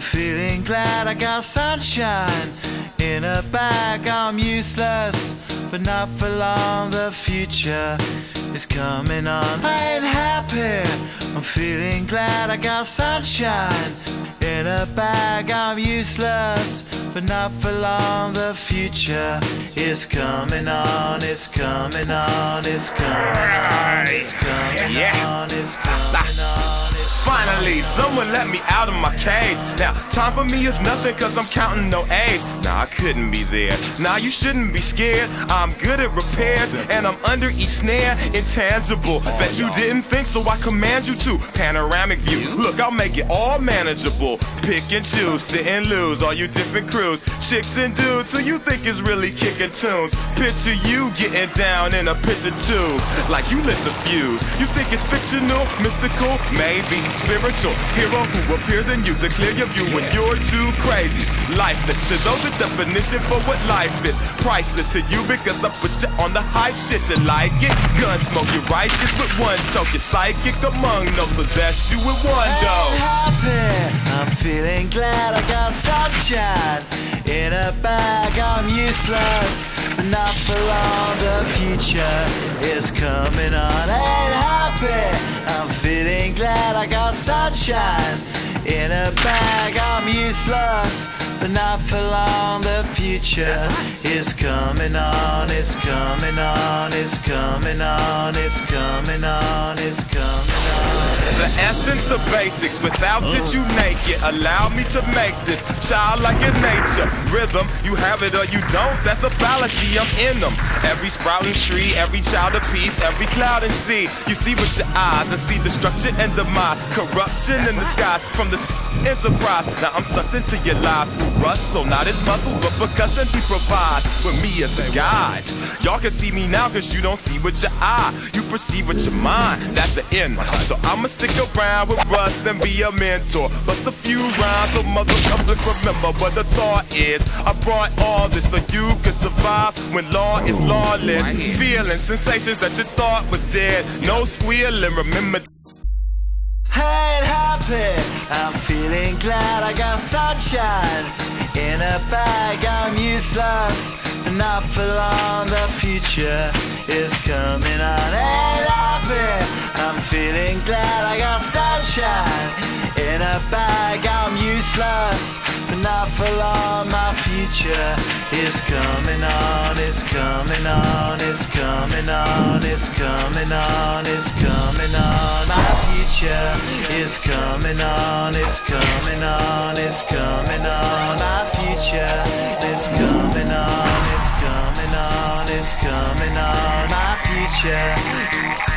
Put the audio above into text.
feeling glad I got sunshine in a bag. I'm useless, but not for long. The future is coming on. I ain't happy. I'm feeling glad I got sunshine in a bag. I'm useless, but not for long. The future is coming on. It's coming on. It's coming on. It's coming Yeah. on. It's coming ah. on. Finally, someone let me out of my cage. Now, time for me is nothing cause I'm counting no A's. Nah, I couldn't be there. Nah, you shouldn't be scared. I'm good at repairs and I'm under each snare. Intangible. Oh, bet you didn't think so I command you to. Panoramic view. Look, I'll make it all manageable. Pick and choose, sit and lose. All you different crews, chicks and dudes who you think is really kicking tunes. Picture you getting down in a picture too. Like you lit the fuse. You think it's fictional, mystical, maybe spiritual. Hero who appears in you to clear your view when you're too crazy. Lifeless to those, the definition for what life is. Priceless to you because I put you on the hype shit. You like it? Gunsmoke, you're righteous with one toke. You're psychic among those, possess you with one dough. happy. I'm feeling glad I got sunshine in a bag. I'm useless, but not for long. The future is coming on. Ain't happy. I'm feeling glad I got sunshine in a bag. I'm useless, but not for long. The future is coming on. It's coming on. It's coming on. It's coming on. It's coming on. The essence, the basics. Without it, oh. you naked. Allow me to make this childlike in nature. Rhythm, you have it or you don't. That's a fallacy. I'm in them. Every sprouting tree, every child of peace, every cloud and sea. You see with your eyes I see destruction and demise, corruption in the skies from this enterprise. Now I'm sucked into your lives through rust, so not as muscles, but percussion he provides with me as a guide. Y'all can see me now cause you don't see with your eye. You perceive with your mind. That's the end. So I'ma stick around with Russ and be a mentor. Bust a few rhymes so mother comes and remember what the thought is. I brought all this so you can survive when law is lawless. Feeling sensations that you thought was dead. No squealing, remember ain't happy. I'm feeling glad I got sunshine in a bag. I'm useless, but not for long. The future is coming on. Ain't happy. I'm feeling glad I got sunshine in a bag. I'm useless, but not for long. My future is coming on. It's coming on. It's coming on. It's coming on. It's coming on. My future is coming on. It's coming on. It's coming on. My future is coming on. It's coming on. It's coming on. My future.